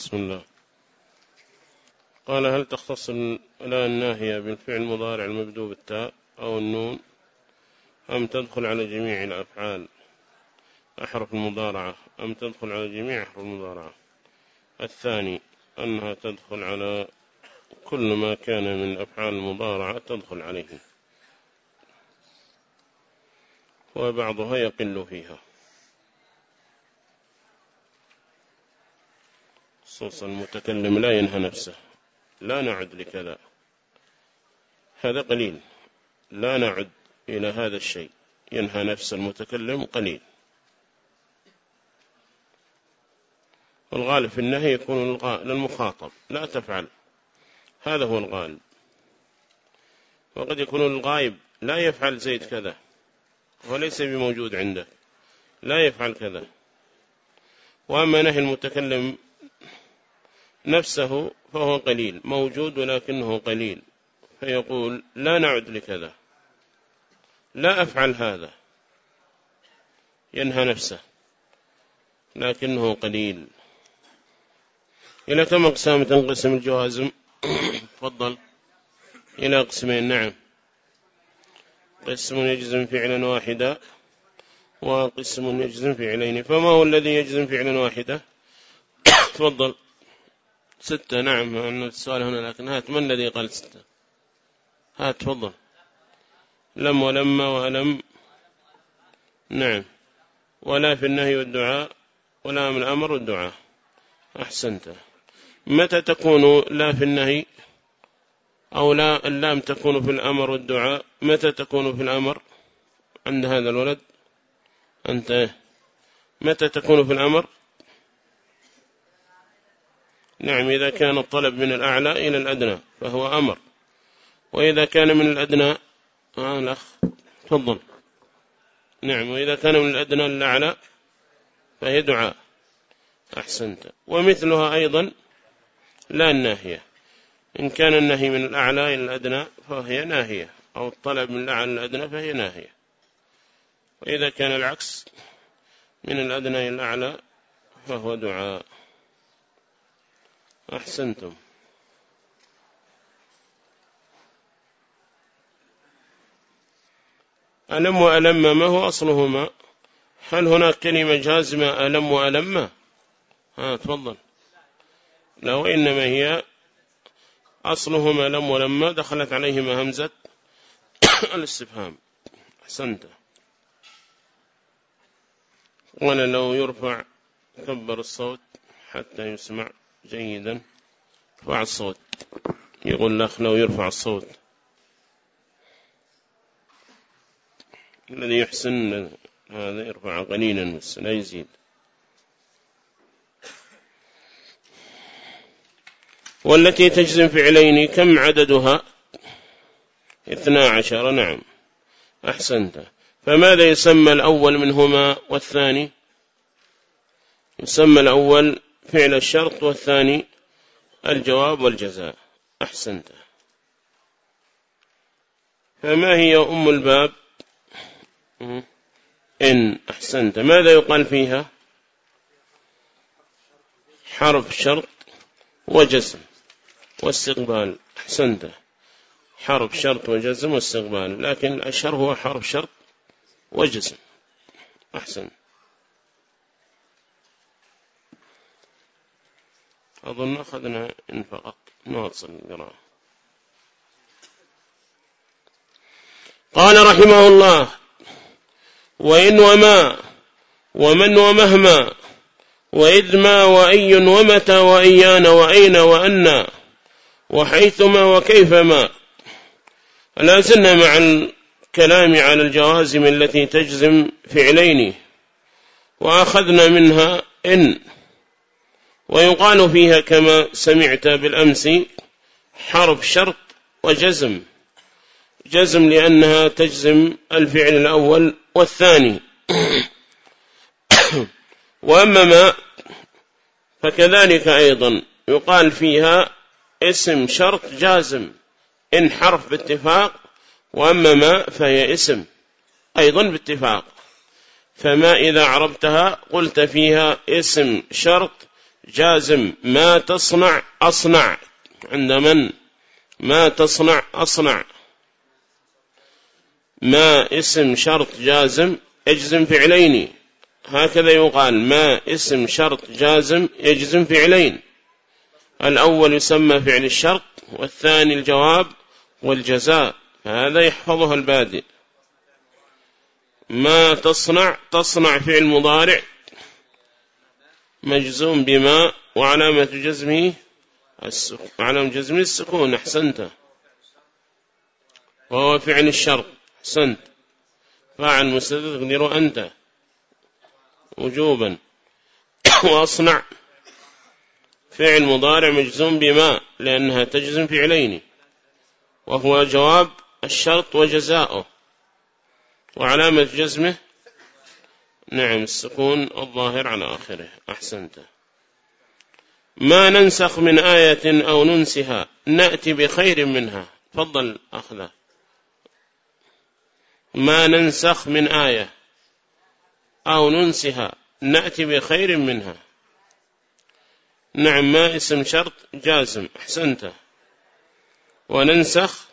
بسم الله. قال هل تختص لا الناهية بالفعل المضارع المبدو بالتاء أو النون أم تدخل على جميع الأفعال؟ أحرف المضارعة. أم تدخل على جميع أحرف المضارعة. الثاني أنها تدخل على كل ما كان من أفعال المضارعة تدخل عليه. وبعضها يقل فيها. خصوصا المتكلم لا ينهى نفسه. لا نعد لكذا. هذا قليل. لا نعد إلى هذا الشيء. ينهى نفس المتكلم قليل. والغالب في النهي يكون للمخاطب. لا تفعل. هذا هو الغالب. وقد يكون الغائب لا يفعل زيد كذا. وليس بموجود عنده. لا يفعل كذا. وأما نهي المتكلم نفسه فهو قليل موجود ولكنه قليل فيقول لا نعد لكذا لا أفعل هذا. ينهى نفسه لكنه قليل. إلى كم أقسام تنقسم الجوازم تفضل. إلى قسمين نعم. قسم يجزم فعلا واحدا وقسم يجزم فعلين فما هو الذي يجزم فعلا واحدا؟ تفضل. ستة نعم أن السؤال هنا لكن هات من الذي قال ستة؟ هات تفضل. لم ولما وألم نعم. ولا في النهي والدعاء ولا من الأمر والدعاء. أحسنت. متى تكون لا في النهي أو لا اللام تكون في الأمر والدعاء؟ متى تكون في الأمر؟ عند هذا الولد. أنت متى تكون في الأمر؟ نعم إذا كان الطلب من الأعلى إلى الأدنى فهو أمر. وإذا كان من الأدنى آه الأخ تفضل. نعم وإذا كان من الأدنى للأعلى فهي دعاء. أحسنت. ومثلها أيضا لا الناهية. إن كان النهي من الأعلى إلى الأدنى فهي ناهية. أو الطلب من الأعلى الأدنى فهي ناهية. وإذا كان العكس من الأدنى إلى الأعلى فهو دعاء. أحسنتم. ألم وألم ما هو أصلهما؟ هل هناك كلمة جازمة ألم وألم؟ ها تفضل. لو إنما هي أصلهما لم ولما دخلت عليهما همزة الاستفهام. أحسنت. ولا لو يرفع كبر الصوت حتى يسمع. جيدا. ارفع الصوت. يقول الأخ لو يرفع الصوت. الذي يحسن هذا يرفع قليلا بس لا يزيد. والتي تجزم فعلين كم عددها؟ اثنا عشر. نعم. أحسنت. فماذا يسمى الأول منهما؟ والثاني؟ يسمى الأول فعل الشرط والثاني الجواب والجزاء. أحسنت. فما هي أم الباب؟ إن. أحسنت. ماذا يقال فيها؟ حرف شرط وجزم واستقبال. أحسنت. حرف شرط وجزم واستقبال. لكن الأشهر هو حرف شرط وجزم. أحسن أظن أخذنا إن فقط نواصل القراءة قال رحمه الله وإن وما ومن ومهما وإذ ما وأي ومتى وإيان وأين وأنا وحيثما وكيفما. لا زلنا مع الكلام على الجوازم التي تجزم فعلين وأخذنا منها إن. ويقال فيها كما سمعت بالأمس حرف شرط وجزم. جزم لأنها تجزم الفعل الأول والثاني. وأما ما فكذلك أيضا يقال فيها اسم شرط جازم إن حرف باتفاق وأما ما فهي اسم أيضا باتفاق. فما إذا عربتها قلت فيها اسم شرط جازم ما تصنع أصنع. عند من؟ ما تصنع أصنع. ما اسم شرط جازم؟ اجزم فعلين. هكذا يقال ما اسم شرط جازم؟ يجزم فعلين. الأول يسمى فعل الشرط والثاني الجواب والجزاء. هذا يحفظها البادئ. ما تصنع تصنع فعل مضارع. مجزوم بما وعلامة جزمه علامة جزمه السكون أحسنت. وهو فعل الشرط أحسنت. فاعل مستدد تقدر أنت. وجوبا. وأصنع. فعل مضارع مجزوم بما لأنها تجزم فعلين. وهو جواب الشرط وجزاؤه. وعلامة جزمه نعم السكون الظاهر على آخره. أحسنت. ما ننسخ من آية أو ننسها نأتي بخير منها. تفضل أخذه. ما ننسخ من آية أو ننسها نأتي بخير منها. نعم ما اسم شرط؟ جازم. أحسنت. وننسخ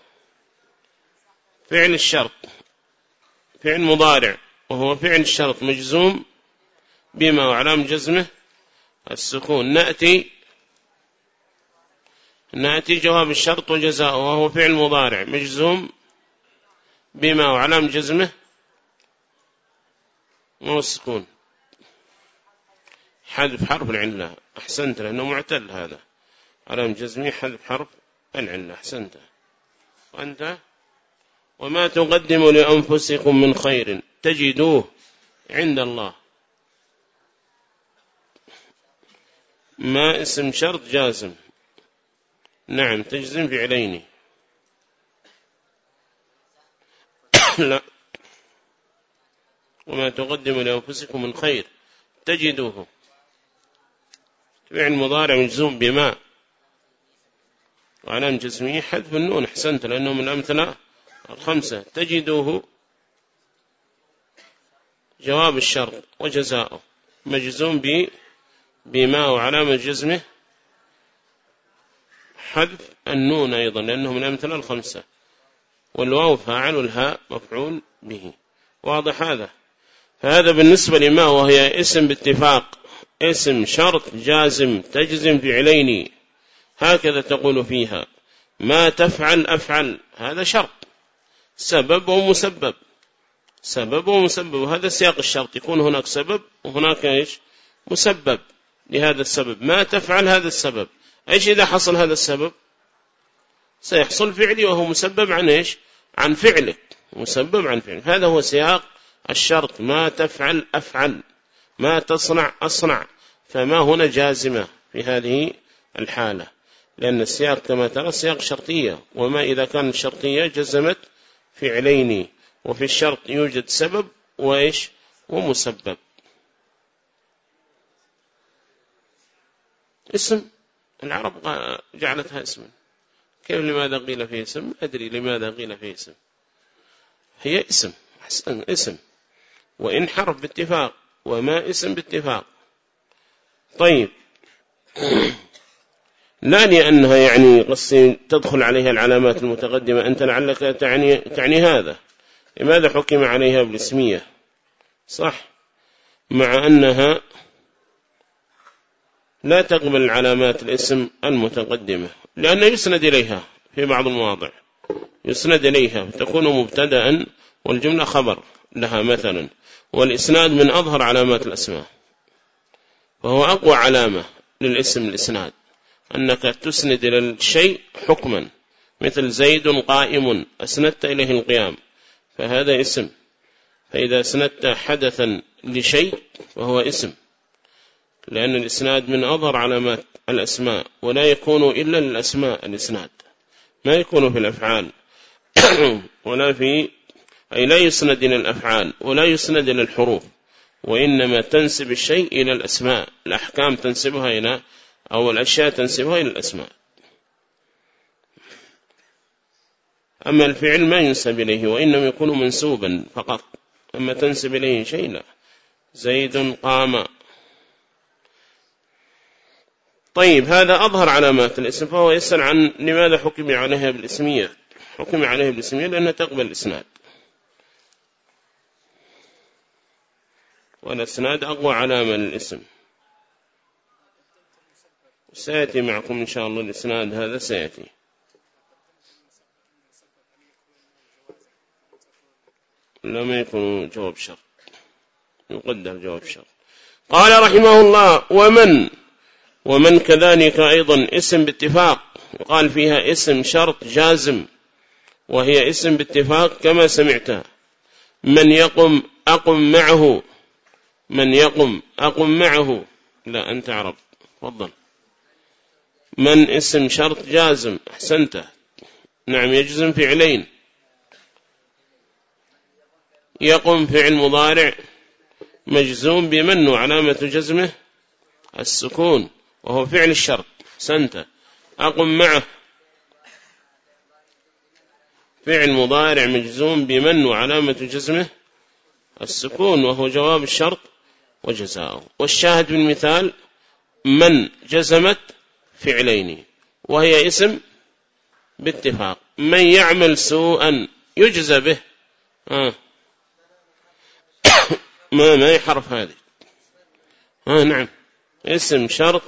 فعل الشرط فعل مضارع. وهو فعل الشرط مجزوم بما وعلام جزمه السكون. نأتي نأتي جواب الشرط وجزاء وهو فعل مضارع مجزوم بما وعلام جزمه مو السكون. حذف حرف العلة. أحسنت لأنه معتل هذا. علام جزمي حذف حرف العلة. أحسنت. وأنت؟ وما تقدموا لأنفسكم من خير تجدوه عند الله. ما اسم شرط جازم. نعم تجزم فعلين. لا. وما تقدموا لأنفسكم من خير تجدوه. فعل مضارع مجزوم بما. وعلام جزمي حذف النون أحسنت لأنه من الأمثلة الخمسة تجدوه جواب الشرط وجزاؤه. مجزوم ب بما وعلامة جزمه حذف النون أيضا لأنه من الأمثلة الخمسة. والواو فاعل والهاء مفعول به. واضح هذا؟ فهذا بالنسبة لما وهي اسم باتفاق. اسم شرط جازم تجزم فعلين. هكذا تقول فيها. ما تفعل أفعل. هذا شرط. سبب ومسبب. سبب ومسبب. وهذا سياق الشرط. يكون هناك سبب وهناك إيش؟ مسبب. لهذا السبب. ما تفعل هذا السبب. إيش إذا حصل هذا السبب؟ سيحصل فعلي وهو مسبب عن إيش؟ عن فعلك. مسبب عن فعلك. هذا هو سياق الشرط. ما تفعل أفعل. ما تصنع أصنع. فما هنا جازمة في هذه الحالة. لأن السياق كما ترى سياق شرطية. وما إذا كان الشرطية جزمت فعلين وفي الشرط يوجد سبب وإيش؟ ومسبب. اسم العرب جعلتها اسما. كيف لماذا قيل فيه اسم؟ أدري لماذا قيل فيه اسم. هي اسم حسن اسم. وإن حرف باتفاق وما اسم باتفاق. طيب. لا لأنها يعني قصي تدخل عليها العلامات المتقدمة أنت لعلك تعني, تعني هذا. لماذا حكم عليها بالاسمية؟ صح. مع أنها لا تقبل العلامات الاسم المتقدمة لأنه يسند إليها في بعض المواضع. يسند إليها تكون مبتدا والجملة خبر لها مثلا. والإسناد من أظهر علامات الأسماء وهو أقوى علامة للاسم الإسناد. أنك تسند إلى الشيء حكما مثل زيد قائم أسندت إليه القيام فهذا اسم. فإذا أسندت حدثا لشيء فهو اسم لأن الإسناد من أظهر علامات الأسماء ولا يكون إلا للأسماء الإسناد ما يكون في الأفعال. ولا في أي لا يسند إلى الأفعال ولا يسند إلى الحروف وإنما تنسب الشيء إلى الأسماء. الأحكام تنسبها إلى أو الأشياء تنسبها إلى الأسماء. أما الفعل ما ينسب إليه وإنما يكون منسوبا فقط أما تنسب إليه شيء لا. زيد قام. طيب هذا أظهر علامات الاسم فهو يسأل عن لماذا حكم عليها بالاسمية. حكم عليها بالاسمية لأنها تقبل الإسناد. والإسناد أقوى علامة للاسم. سيأتي معكم إن شاء الله الإسناد هذا سيأتي. لم يكن جواب شرط. يقدر جواب شرط. قال رحمه الله ومن ومن كذلك أيضا اسم باتفاق. وقال فيها اسم شرط جازم وهي اسم باتفاق كما سمعتها من يقم أقم معه من يقم أقم معه. لا أنت عرب. تفضل. من اسم شرط جازم أحسنته. نعم يجزم فعلين. يقم فعل مضارع مجزوم بمن وعلامة جزمه؟ السكون وهو فعل الشرط. سنت أقم معه. فعل مضارع مجزوم بمن وعلامة جزمه؟ السكون وهو جواب الشرط وجزاؤه. والشاهد بالمثال من جزمت فعلين وهي اسم باتفاق. من يعمل سوءا يجزى به. ما ما يحرف هذه؟ آه نعم. اسم شرط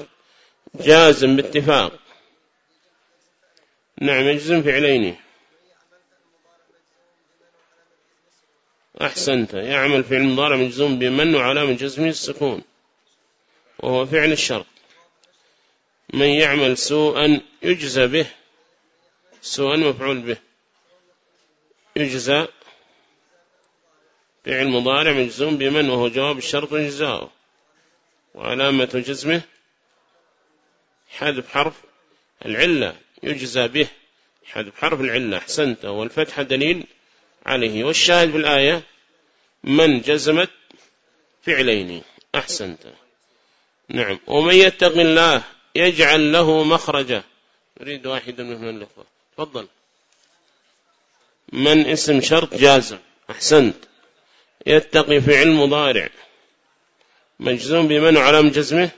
جازم باتفاق. نعم يجزم فعلين. أحسنت. يعمل فعل مضارع مجزوم بمن وعلامة جزمه السكون وهو فعل الشرط. من يعمل سوءا يجزى به سوءا مفعول به. يجزى فعل مضارع مجزوم بمن وهو جواب الشرط جزاؤه وعلامة جزمه حذف حرف العلة. يجزى به حذف حرف العلة. أحسنت. والفتح دليل عليه. والشاهد بالآية من جزمت فعلين. أحسنت. نعم. ومن يتق الله يجعل له مخرجا. نريد واحدا من الأخوة تفضل. من اسم شرط جازم. أحسنت. يتقي فعل مضارع. مجزوم بمن علم جزمه.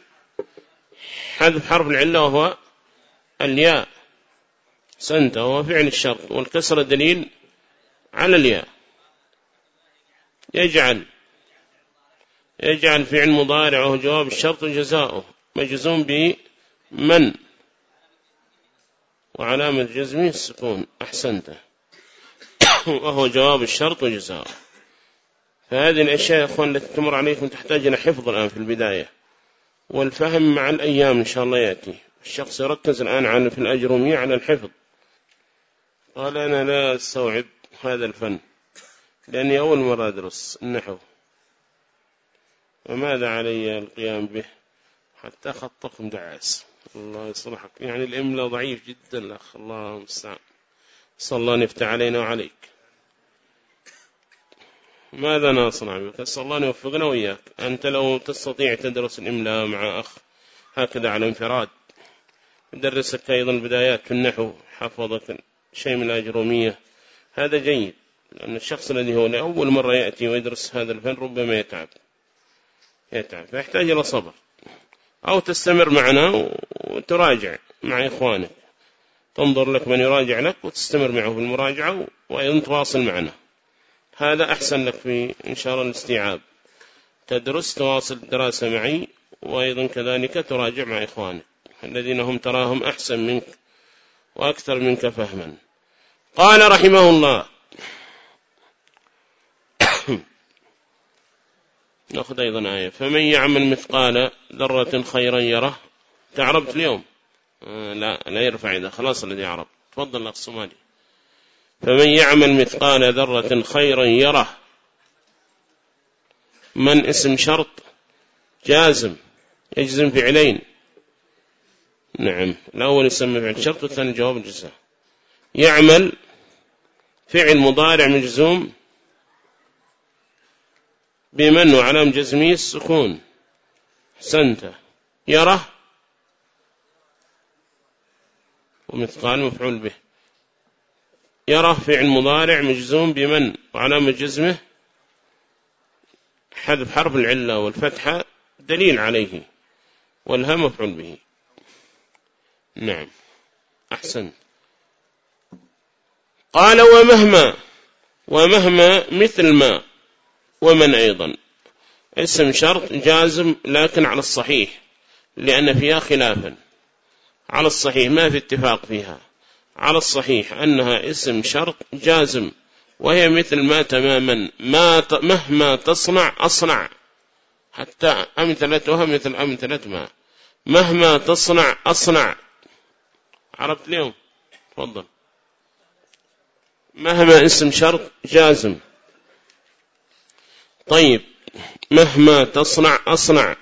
حذف حرف العلة وهو الياء. سنت وهو فعل الشرط. والكسر دليل على الياء. يجعل. يجعل فعل مضارع وهو جواب الشرط جزاؤه. مجزوم بمن وعلامة جزمه السكون أحسنته وهو جواب الشرط وجزاؤه فهذه الأشياء يا أخوان التي تمر عليكم تحتاج إلى حفظ الآن في البداية. والفهم مع الأيام إن شاء الله يأتي. الشخص يركز الآن عن في الأجرومية على الحفظ. قال أنا لا أستوعب هذا الفن لأني أول مرة أدرس النحو. وماذا علي القيام به؟ حتى خطكم دعاس. الله يصلحك. يعني الإملاء ضعيف جدا الأخ الله المستعان. صلى الله نفتح علينا وعليك. ماذا نصنع؟ بك أسأل الله أن يوفقنا وإياك. أنت لو تستطيع تدرس الإملاء مع أخ هكذا على انفراد. يدرسك أيضا البدايات في النحو حفظك شيء من الأجرومية هذا جيد لأن الشخص الذي هو لأول مرة يأتي ويدرس هذا الفن ربما يتعب. يتعب فيحتاج إلى صبر. أو تستمر معنا وتراجع مع إخوانك تنظر لك من يراجع لك وتستمر معه في المراجعة وأيضا تواصل معنا. هذا أحسن لك في إن شاء الله الاستيعاب. تدرس تواصل الدراسة معي وأيضا كذلك تراجع مع إخوانك. الذين هم تراهم أحسن منك وأكثر منك فهما. قال رحمه الله. نأخذ أيضا آية. فمن يعمل مثقال ذرة خيرا يره تعربت اليوم. آه لا لا يرفع إذا خلاص الذي عرب تفضل الأخ الصومالي فمن يعمل مثقال ذرة خيرا يره. من اسم شرط جازم يجزم فعلين. نعم الأول يسمى فعل شرط والثاني جواب الجزاء. يعمل فعل مضارع مجزوم بمن وعلام جزمي السكون. حسنته يره. ومثقال مفعول به. يرى فعل مضارع مجزوم بمن؟ وعلامة جزمه حذف حرف العلة والفتحة دليل عليه والهم مفعول به. نعم. أحسن. قال ومهما ومهما مثل ما ومن أيضا. اسم شرط جازم لكن على الصحيح لأن فيها خلافا. على الصحيح ما في اتفاق فيها. على الصحيح أنها اسم شرط جازم وهي مثل ما تماما ما مهما تصنع أصنع. حتى أمثلتها مثل أمثلة ما. مهما تصنع أصنع. عرفت اليوم؟ تفضل. مهما اسم شرط جازم. طيب مهما تصنع أصنع.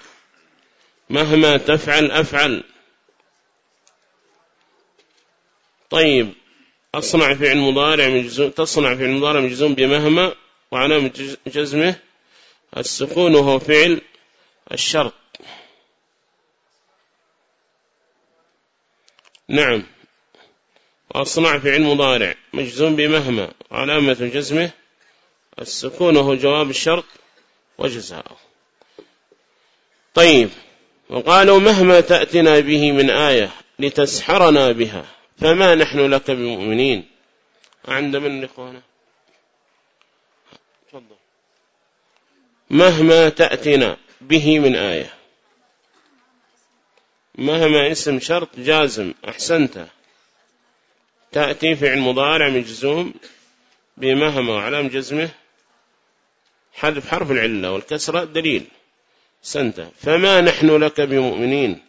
مهما تفعل أفعل. طيب أصنع فعل مضارع مجزوم تصنع فعل مضارع مجزوم بمهما وعلامة جزمه. السكون وهو فعل الشرط. نعم. وأصنع فعل مضارع مجزوم بمهما وعلامة جزمه. السكون وهو جواب الشرط وجزاؤه. طيب وقالوا مهما تأتنا به من آية لتسحرنا بها. فما نحن لك بمؤمنين. عند من إخوانا تفضل. مهما تأتنا به من آية. مهما اسم شرط جازم أحسنت. تأتي فعل مضارع مجزوم بمهما وعلام جزمه. حذف حرف العلة والكسرة دليل. سنت فما نحن لك بمؤمنين.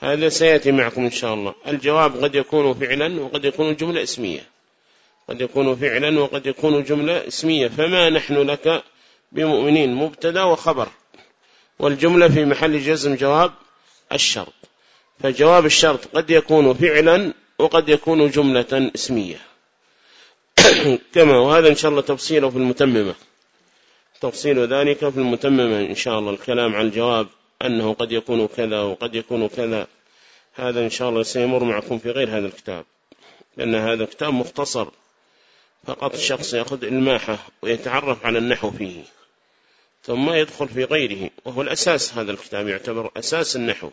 هذا سيأتي معكم إن شاء الله. الجواب قد يكون فعلا وقد يكون جملة اسمية. قد يكون فعلا وقد يكون جملة اسمية. فما نحن لك بمؤمنين؟ مبتدأ وخبر. والجملة في محل جزم جواب الشرط. فجواب الشرط قد يكون فعلا وقد يكون جملة اسمية. كما وهذا إن شاء الله تفصيله في المتممة. تفصيل ذلك في المتممة إن شاء الله. الكلام عن الجواب أنه قد يكون كذا وقد يكون كذا. هذا إن شاء الله سيمر معكم في غير هذا الكتاب. لأن هذا الكتاب مختصر. فقط الشخص يأخذ إلماحة ويتعرف على النحو فيه. ثم يدخل في غيره. وهو الأساس هذا الكتاب. يعتبر أساس النحو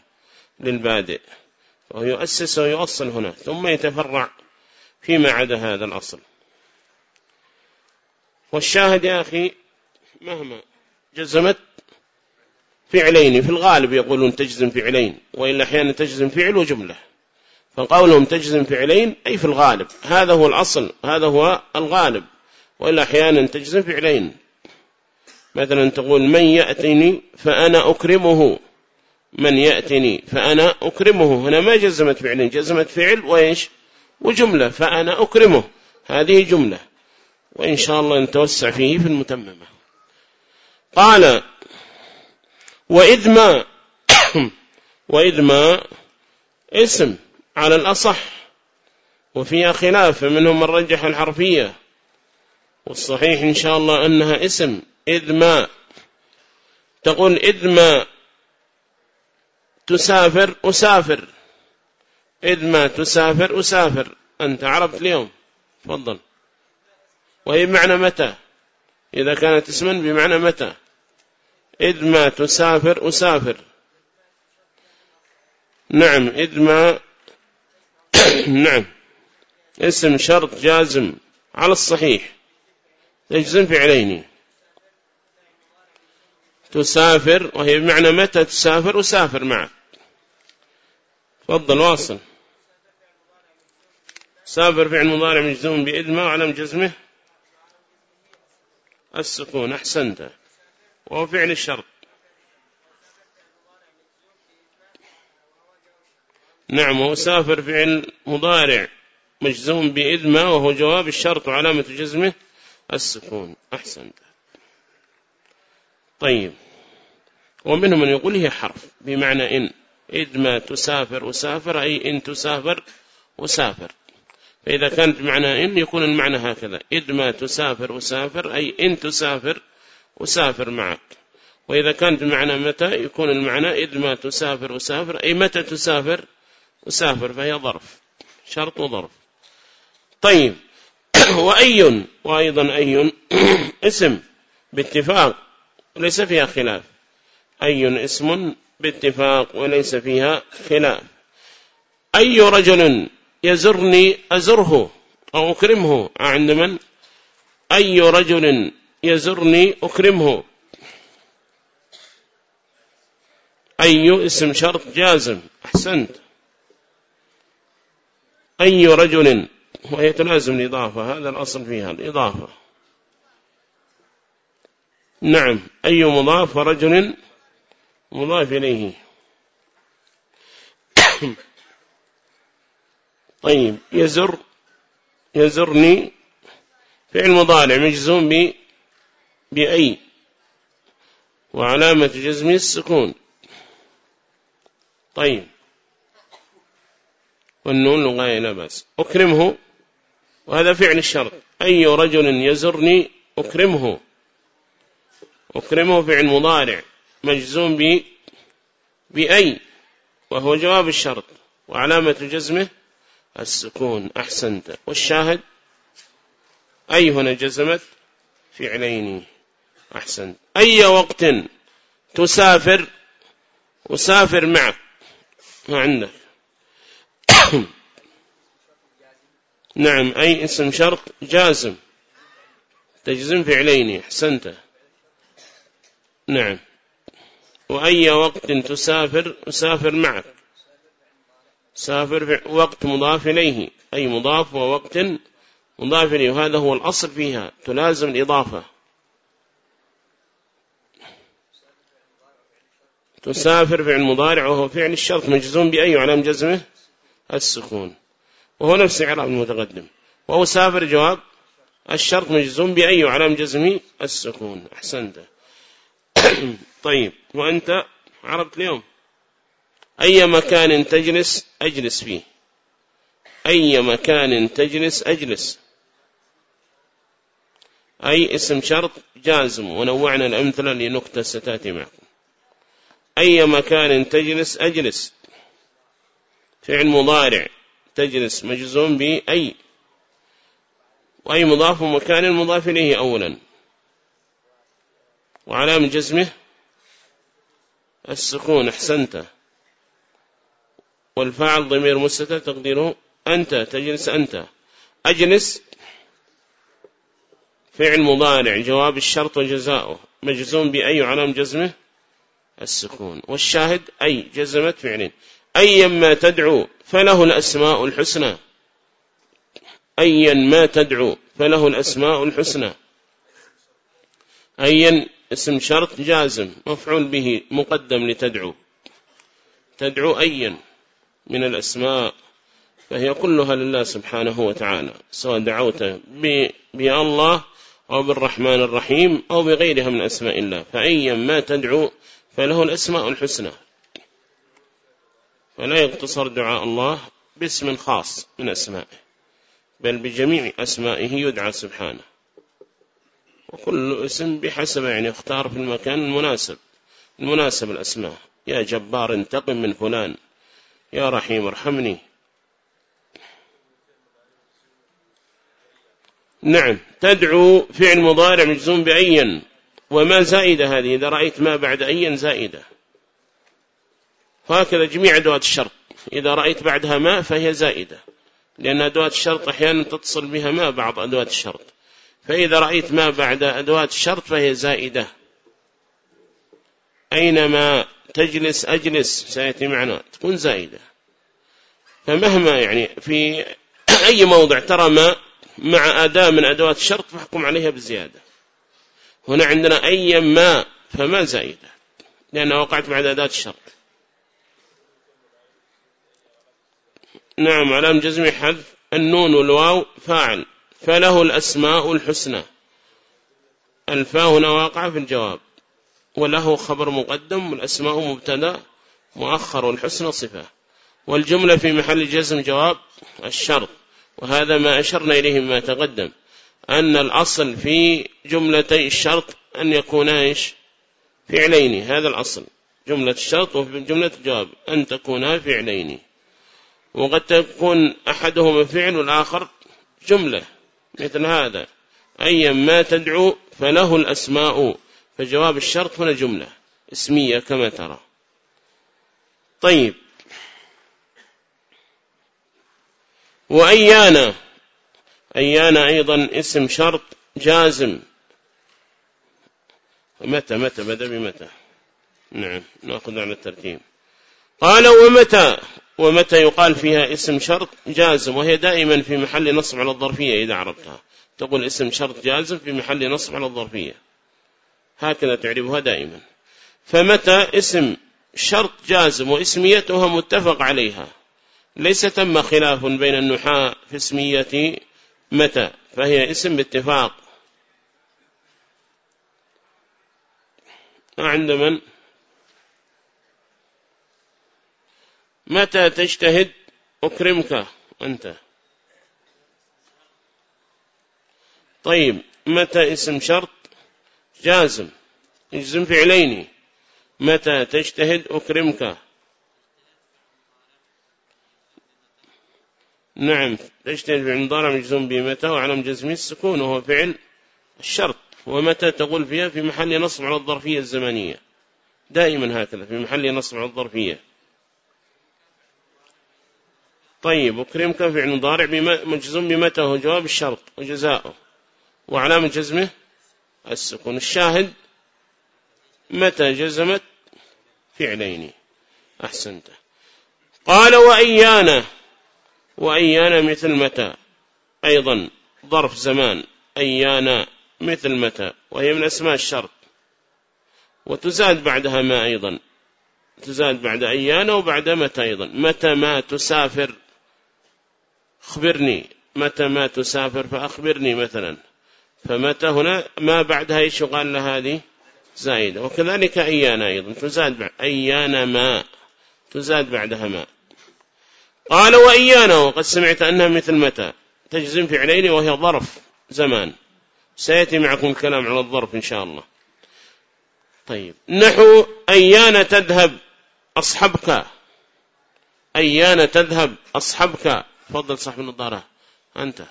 للبادئ. وهو يؤسس ويؤصل هنا. ثم يتفرع فيما عدا هذا الأصل. والشاهد يا أخي مهما جزمت فعلين في الغالب يقولون تجزم فعلين وإلا أحيانا تجزم فعل وجملة. فقولهم تجزم فعلين أي في الغالب. هذا هو الأصل هذا هو الغالب. وإلا أحيانا تجزم فعلين. مثلا تقول من يأتني فأنا أكرمه. من يأتني فأنا أكرمه. هنا ما جزمت فعلين جزمت فعل وإيش؟ وجملة فأنا أكرمه. هذه جملة. وإن شاء الله نتوسع فيه في المتممة. قال وإذ ما وإذ ما اسم على الأصح وفيها خلاف منهم من رجح الحرفية والصحيح إن شاء الله أنها اسم إذ ما. تقول إذ ما تسافر أسافر. إذ ما تسافر أسافر. أنت عرفت اليوم. تفضل. وهي بمعنى متى؟ إذا كانت اسما بمعنى متى؟ إذ ما تسافر أسافر. نعم إذ ما نعم. اسم شرط جازم على الصحيح. تجزم فعلين. تسافر وهي بمعنى متى تسافر أسافر معك. تفضل واصل. سافر فعل مضارع مجزوم بإذمه وعلم جزمه. السكون أحسنت. وهو فعل الشرط. نعم وسافر فعل مضارع مجزوم بإذمة وهو جواب الشرط وعلامة جزمه السكون. أحسنت طيب. ومنهم من يقول هي حرف بمعنى إن. إذ ما تسافر أسافر أي إن تسافر أسافر. فإذا كانت بمعنى إن يكون المعنى هكذا. إذ ما تسافر أسافر أي إن تسافر أسافر معك. وإذا كانت بمعنى متى؟ يكون المعنى إذ ما تسافر أسافر أي متى تسافر؟ أسافر فهي ظرف شرط وظرف. طيب وأي وأيضا أي اسم باتفاق وليس فيها خلاف. أي اسم باتفاق وليس فيها خلاف. أي رجل يزرني أزره أو أكرمه عند من؟ أي رجل يزرني أكرمه. أي اسم شرط جازم أحسنت. أي رجل وهي تلازم الإضافة هذا الأصل فيها الإضافة. نعم أي مضاف رجل مضاف إليه. طيب يزر يزرني فعل مضارع مجزوم بأي؟ وعلامة جزم السكون. طيب. والنون لغاية لا بأس. أكرمه. وهذا فعل الشرط. أي رجل يزرني أكرمه. أكرمه فعل مضارع. مجزوم ب بأي؟ وهو جواب الشرط. وعلامة جزمه السكون. أحسنت. والشاهد؟ أي هنا جزمت فعلين. أحسنت أي وقت تسافر أسافر معك. ما عندك. نعم أي اسم شرط؟ جازم. تجزم فعلين أحسنت. نعم. وأي وقت تسافر؟ أسافر معك. سافر في وقت مضاف إليه. أي مضاف ووقت مضاف إليه. وهذا هو الأصل فيها. تلازم الإضافة. تسافر فعل مضارع وهو فعل الشرط مجزوم بأي علام جزمه السكون. وهو نفس إعراب المتقدم. وهو سافر جواب الشرط مجزوم بأي علام جزمه السكون. أحسنت. طيب وأنت عربت اليوم. أي مكان تجلس أجلس فيه. أي مكان تجلس أجلس. أي اسم شرط جازم. ونوعنا الأمثلة لنكتة ستأتي معكم. أي مكان تجلس أجلس. فعل مضارع تجلس. مجزوم بأي وأي مضاف مكان مضاف إليه أولا. وعلام جزمه السكون أحسنت. والفاعل ضمير مستتر تقديره أنت. تجلس أنت. أجلس. فعل مضارع جواب الشرط وجزاؤه. مجزوم بأي علام جزمه السكون. والشاهد أي جزمت فعلين. أيا ما تدعو فله الأسماء الحسنى. أيا ما تدعو فله الأسماء الحسنى. أيا اسم شرط جازم مفعول به مقدم لتدعو. تدعو أيا من الأسماء فهي كلها لله سبحانه وتعالى سواء دعوت بالله أو بالرحمن الرحيم أو بغيرها من أسماء الله. فأيا ما تدعو فله الأسماء الحسنى. فلا يقتصر دعاء الله باسم خاص من أسمائه بل بجميع أسمائه يدعى سبحانه. وكل اسم بحسب يعني اختار في المكان المناسب المناسب الأسماء. يا جبار انتقم من فلان يا رحيم ارحمني. نعم تدعو فعل مضارع مجزوم بأيا وما زائدة هذه إذا رأيت ما بعد أيا زائدة. وهكذا جميع أدوات الشرط. إذا رأيت بعدها ما فهي زائدة. لأن أدوات الشرط أحيانا تتصل بها ما بعض أدوات الشرط. فإذا رأيت ما بعد أدوات الشرط فهي زائدة. أينما تجلس أجلس سيأتي معنا تكون زائدة. فمهما يعني في أي موضع ترى ما مع أداة من أدوات الشرط فحكم عليها بزيادة. هنا عندنا أي ما فما زائدة لأنها وقعت بعد أداة الشرط. نعم علام جزم حذف النون والواو فاعل. فله الأسماء الحسنى. الفاء هنا واقع في الجواب. وله خبر مقدم والأسماء مبتدأ مؤخر والحسنى صفة. والجملة في محل جزم جواب الشرط. وهذا ما أشرنا إليه مما تقدم. أن الأصل في جملتي الشرط أن يكون إيش؟ فعلين هذا الأصل. جملة الشرط وفي جملة الجواب أن تكونا فعلين. وقد تكون أحدهما فعل والآخر جملة مثل هذا. أيا ما تدعو فله الأسماء فجواب الشرط هنا جملة اسمية كما ترى. طيب. وأيانا؟ أيانا أيضا اسم شرط جازم. متى؟ متى بدأ بمتى نعم نأخذ على الترتيب. قال ومتى؟ ومتى يقال فيها اسم شرط جازم؟ وهي دائما في محل نصب على الظرفية إذا عرفتها تقول اسم شرط جازم في محل نصب على الظرفية. هكذا تعرفها دائما. فمتى اسم شرط جازم واسميتها متفق عليها؟ ليس تم خلاف بين النحاة في اسمية متى؟ فهي اسم باتفاق. عند من؟ متى تجتهد؟ أكرمك أنت. طيب متى اسم شرط؟ جازم. اجزم فعلين. متى تجتهد؟ أكرمك. نعم. تجتهد فعل مضارع مجزوم بمتى؟ وعلم جزمه السكون وهو فعل الشرط. ومتى تقول فيها؟ في محل نصب على الظرفية الزمنية. دائما هكذا في محل نصب على الظرفية. طيب أكرمك فعل مضارع مجزوم بمتى؟ هو جواب الشرط وجزاؤه. وعلامة جزمه السكون. الشاهد متى جزمت فعلين؟ أحسنت. قال وأيانا. وأيانا مثل متى. أيضا ظرف زمان أيانا مثل متى وهي من أسماء الشرط. وتزاد بعدها ما أيضا. تزاد بعد أيانا وبعد متى أيضا. متى ما تسافر أخبرني. متى ما تسافر فأخبرني مثلا. فمتى هنا؟ ما بعدها إيش يقال لها هذه؟ زائدة وكذلك أيانا أيضا. تزاد بعد أيانا ما. تزاد بعدها ما. قال وأيانا وقد سمعت أنها مثل متى؟ تجزم فعلين وهي ظرف زمان. سيأتي معكم الكلام على الظرف إن شاء الله. طيب. نحو أيان تذهب أصحبك. أيان تذهب أصحبك. تفضل صاحب النظارة. أنت.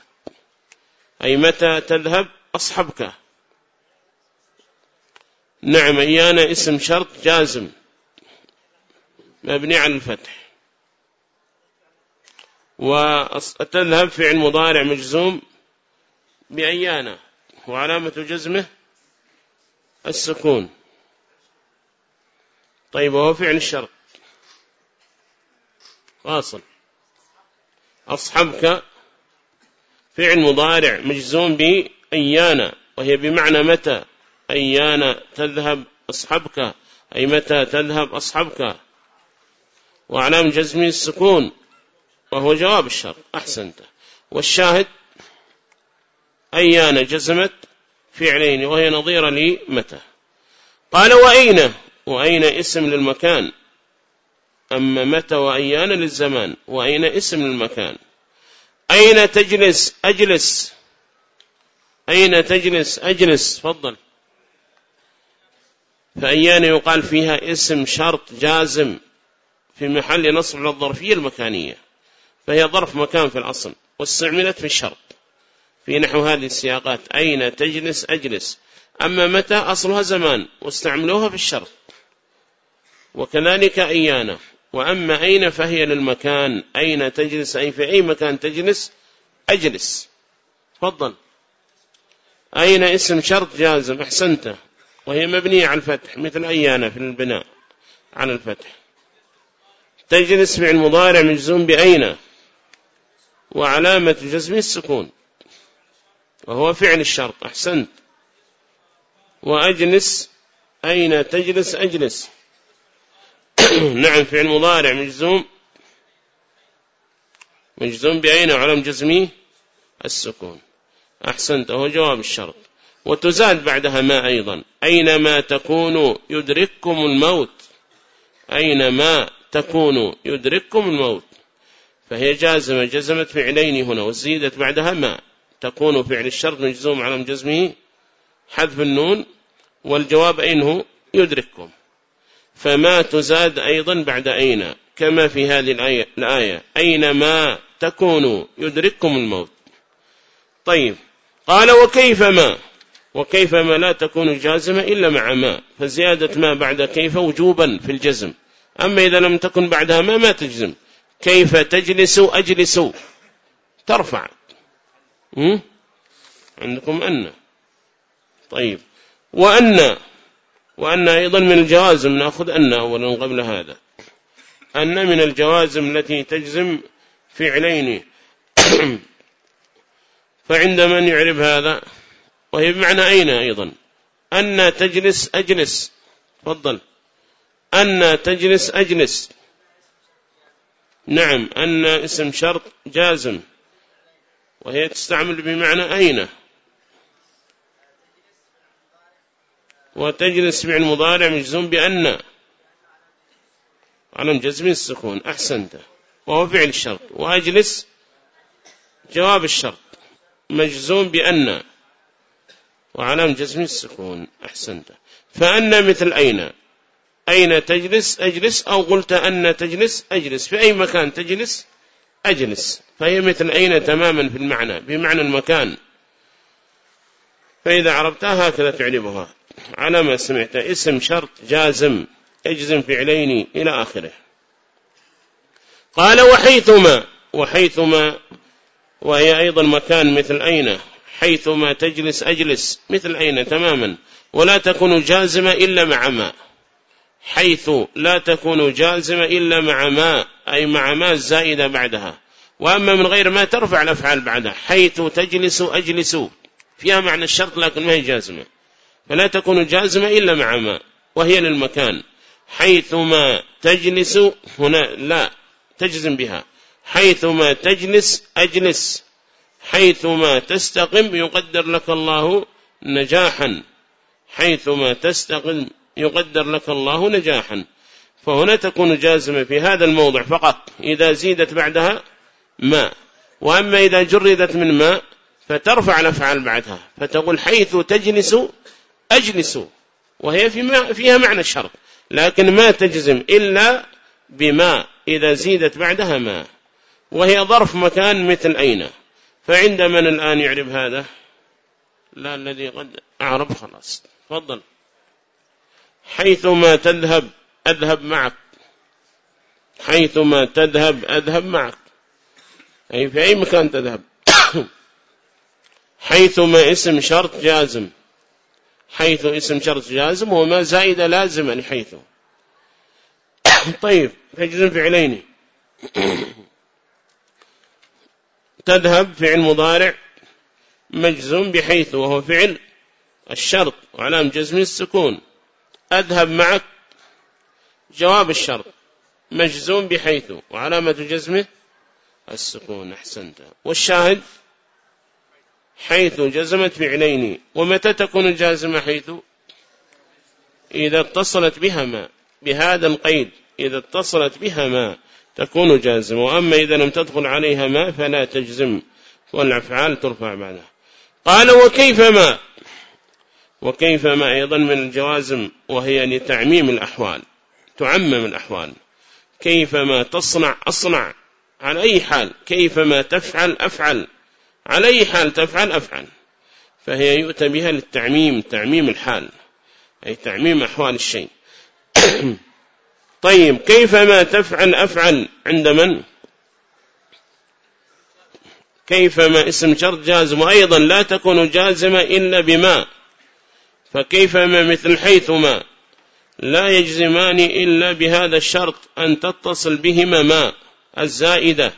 أي متى تذهب أصحبك؟ نعم أيان اسم شرط جازم. مبني على الفتح. وتذهب فعل مضارع مجزوم بأيانا وعلامة جزمه السكون. طيب وهو فعل الشرط واصل. أصحبك فعل مضارع مجزوم بأيانا وهي بمعنى متى؟ أيانا تذهب أصحبك أي متى تذهب أصحبك؟ وعلام جزمه السكون. وهو جواب الشرط أحسنت. والشاهد أيان جزمت فعلين وهي نظيرة لمتى؟ قال وأين؟ وأين اسم للمكان؟ أما متى وأيان للزمان؟ وأين اسم للمكان؟ أين تجلس؟ أجلس. أين تجلس؟ أجلس. فضل فأيان يقال فيها اسم شرط جازم في محل نصب على الظرفية المكانية. فهي ظرف مكان في الأصل واستعملت في الشرط. في نحو هذه السياقات أين تجلس أجلس. أما متى؟ أصلها زمان واستعملوها في الشرط. وكذلك أيانا وأما أين فهي للمكان؟ أين تجلس؟ أي في أي مكان تجلس؟ أجلس. تفضل. أين اسم شرط جازم؟ أحسنت. وهي مبنية على الفتح مثل أيانا في البناء على الفتح. تجلس فعل مضارع مجزوم بأين؟ وعلامة جزمه السكون. وهو فعل الشرط أحسنت. وأجلس أين تجلس؟ أجلس. نعم فعل مضارع مجزوم. مجزوم بأين؟ علم جزمي السكون. أحسنت وهو جواب الشرط. وتزاد بعدها ما أيضا. أينما تكونوا يدرككم الموت. أينما تكونوا يدرككم الموت. فهي جازمة جزمت فعلين هنا وزيدت بعدها ما. تكون فعل الشرط مجزوم على مجزمه حذف النون والجواب أينه؟ يدرككم. فما تزاد أيضا بعد أين؟ كما في هذه الآية, الآية. أينما تكونوا يدرككم الموت. طيب قال وكيف ما؟ وكيف ما؟ لا تكون جازمة إلا مع ما. فزيادة ما بعد كيف؟ وجوبا في الجزم. أما إذا لم تكن بعدها ما ما تجزم. كيف تجلس أجلس. ترفع. عندكم أن. طيب. وأن. وأن أيضا من الجوازم. نأخذ أن أولا قبل هذا. أن من الجوازم التي تجزم فعلين. فعند من يعرف هذا؟ وهي بمعنى أين أيضا؟ أن تجلس أجلس. تفضل. أن تجلس أجلس. نعم أن اسم شرط جازم وهي تستعمل بمعنى أين؟ وتجلس فعل مضارع مجزوم بأن. علم جزم السكون أحسنت. وهو فعل الشرط وأجلس جواب الشرط مجزوم بأن. وعلم جزم السكون أحسنت. فأن مثل أين؟ أين تجلس؟ أجلس. أو قلت أن تجلس؟ أجلس. في أي مكان تجلس؟ أجلس. فهي مثل أين تماما في المعنى. بمعنى المكان. فإذا عرفتها هكذا تعربها. على ما سمعت. اسم شرط جازم. اجزم فعلين إلى آخره. قال وحيثما. وحيثما. وهي أيضا مكان مثل أين؟ حيثما تجلس أجلس. مثل أين تماما. ولا تكون جازمة إلا مع ما. حيث لا تكون جازمة إلا مع ما أي مع ما الزائدة بعدها. وأما من غير ما ترفع الأفعال بعدها حيث تجلس أجلس. فيها معنى الشرط لكن ما هي جازمة. فلا تكون جازمة إلا مع ما وهي للمكان. حيثما تجلس هنا لا تجزم بها. حيثما تجلس أجلس. حيثما تستقم يقدر لك الله نجاحا. حيثما تستقم يقدر لك الله نجاحا. فهنا تكون جازمة في هذا الموضع فقط. إذا زيدت بعدها ما. وأما إذا جردت من ما فترفع الأفعال بعدها. فتقول حيث تجلس أجلس. وهي فيها معنى الشرط. لكن ما تجزم إلا بما إذا زيدت بعدها ما. وهي ظرف مكان مثل أين. فعند من الآن يعرف هذا؟ لا الذي قد أعرف خلاص. تفضل. حيثما تذهب أذهب معك. حيثما تذهب أذهب معك. أي في أي مكان تذهب. حيثما اسم شرط جازم. حيث اسم شرط جازم وما زائد لازم لحيث طيب تجزم فعلين. تذهب فعل مضارع مجزوم بحيث وهو فعل الشرط وعلام جزم السكون. أذهب معك جواب الشرط. مجزوم بحيث وعلامة جزمه السكون أحسنت. والشاهد حيث جزمت فعلين ومتى تكون الجازمة حيث؟ إذا اتصلت بها ما بهذا القيد إذا اتصلت بها ما تكون جازمة. وأما إذا لم تدخل عليها ما فلا تجزم والأفعال ترفع بعدها قال وكيف ما؟ وكيف ما أيضا من الجوازم وهي لتعميم الأحوال تعمم الأحوال. كيفما تصنع أصنع. على أي حال كيفما تفعل أفعل. على أي حال تفعل أفعل. فهي يؤتى بها للتعميم تعميم الحال أي تعميم أحوال الشيء. طيب كيفما تفعل أفعل. عند من؟ كيفما اسم شرط جازم. وأيضا لا تكون جازمة إلا بما فكيفما مثل حيثما لا يجزمان إلا بهذا الشرط أن تتصل بهما ما الزائدة.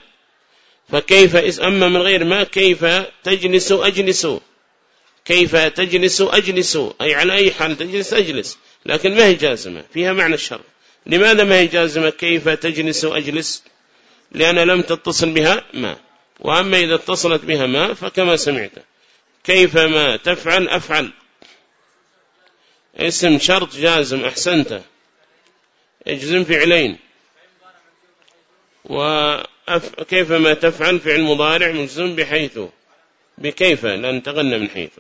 فكيف أما من غير ما كيف تجلس أجلس؟ كيف تجلس أجلس؟ أي على أي حال تجلس أجلس لكن ما هي جازمة؟ فيها معنى الشرط. لماذا ما هي جازمة؟ كيف تجلس أجلس؟ لأن لم تتصل بها ما. وأما إذا اتصلت بها ما فكما سمعت كيف ما تفعل أفعل. اسم شرط جازم أحسنت. اجزم فعلين. وكيف ما تفعل فعل مضارع مجزم بحيث بكيف لأن تغنى من حيث.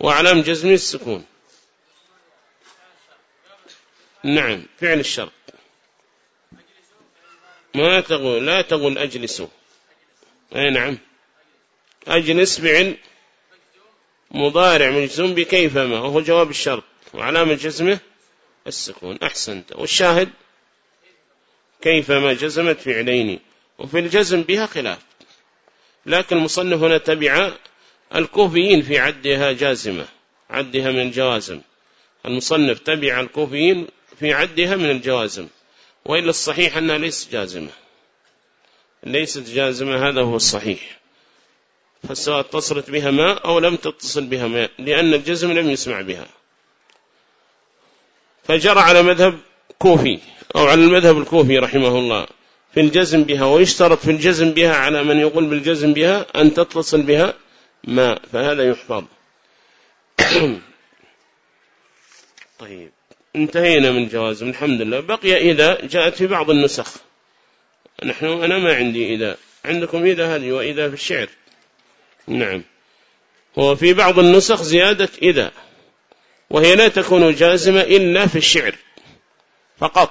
وعلام جزم السكون. نعم فعل الشرط. ما تقول لا تقول أجلس أي نعم. أجلس فعل مضارع مجزوم بكيفما وهو جواب الشرط. وعلامة جزمه؟ السكون. أحسنت. والشاهد؟ كيفما جزمت فعلين. وفي الجزم بها خلاف. لكن المصنف هنا تبع الكوفيين في عدها جازمة. عدها من الجوازم. المصنف تبع الكوفيين في عدها من الجوازم. وإلا الصحيح أنها ليست جازمة. ليست جازمة. هذا هو الصحيح. فسواء اتصلت بها ماء أو لم تتصل بها ماء لأن الجزم لم يسمع بها. فجرى على مذهب كوفي أو على المذهب الكوفي رحمه الله في الجزم بها ويشترط في الجزم بها على من يقول بالجزم بها أن تتصل بها ماء فهذا يحفظ. طيب انتهينا من جوازم الحمد لله. بقي إذا جاءت في بعض النسخ. نحن أنا ما عندي إذا عندكم إذا هذه وإذا في الشعر. نعم. وفي بعض النسخ زيادة إذا وهي لا تكون جازمة إلا في الشعر فقط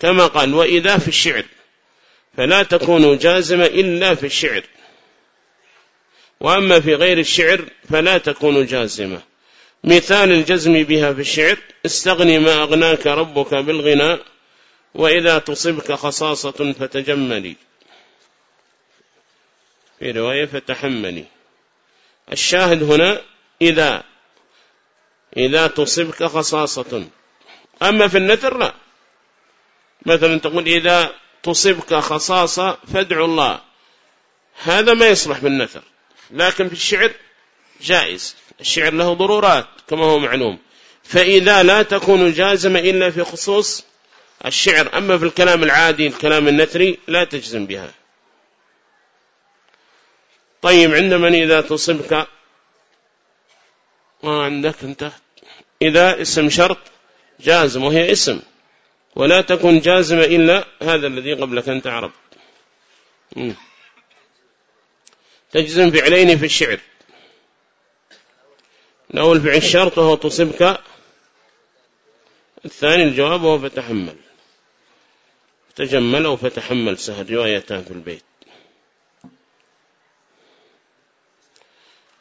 كما قال وإذا في الشعر فلا تكون جازمة إلا في الشعر. وأما في غير الشعر فلا تكون جازمة. مثال الجزم بها في الشعر استغني ما أغناك ربك بالغناء وإذا تصبك خصاصة فتجملي. في رواية فتحملي. الشاهد هنا إذا إذا تصبك خصاصة. أما في النثر لا. مثلا تقول إذا تصبك خصاصة فادعوا الله. هذا ما يصلح بالنثر لكن في الشعر جائز. الشعر له ضرورات كما هو معلوم. فإذا لا تكون جازمة إلا في خصوص الشعر. أما في الكلام العادي الكلام النثري لا تجزم بها. طيب عند من إذا تصبك؟ ما عندك أنت. إذا اسم شرط جازم وهي اسم. ولا تكون جازمة إلا هذا الذي قبلك أنت عرب. تجزم فعلين في الشعر. الأول فعل الشرط وهو تصبك. الثاني الجواب وهو فتحمل. تجمل أو فتحمل سهل. روايتان في البيت.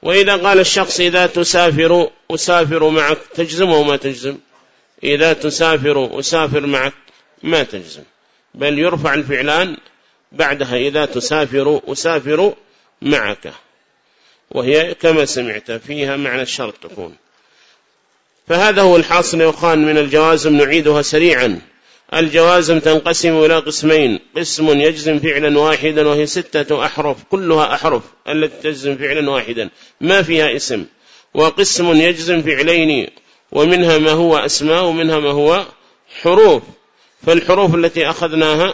وإذا قال الشخص إذا تسافر أسافر معك تجزم أو ما تجزم؟ إذا تسافر أسافر معك ما تجزم. بل يرفع الفعلان بعدها إذا تسافر أسافر معك. وهي كما سمعت فيها معنى الشرط تكون. فهذا هو الحاصل يخان من الجوازم نعيدها سريعا. الجوازم تنقسم إلى قسمين. قسم يجزم فعلا واحدا وهي ستة أحرف كلها أحرف التي تجزم فعلا واحدا. ما فيها اسم. وقسم يجزم فعلين ومنها ما هو أسماء ومنها ما هو حروف. فالحروف التي أخذناها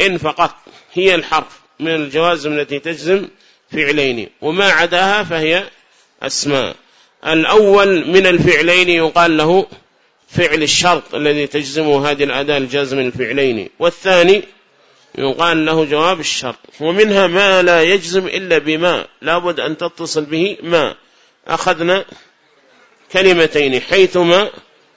إن فقط هي الحرف من الجوازم التي تجزم فعلين. وما عداها فهي أسماء. الأول من الفعلين يقال له فعل الشرط الذي تجزمه هذه الأداة الجازم الفعلين. والثاني يقال له جواب الشرط. ومنها ما لا يجزم إلا بما لابد أن تتصل به ما. أخذنا كلمتين حيثما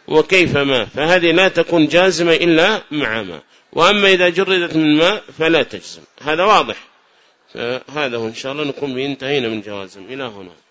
وكيفما. فهذه لا تكون جازمة إلا مع ما. وأما إذا جردت من ما فلا تجزم. هذا واضح. هذا هو إن شاء الله نكون بإنتهينا من جوازم. إلى هنا.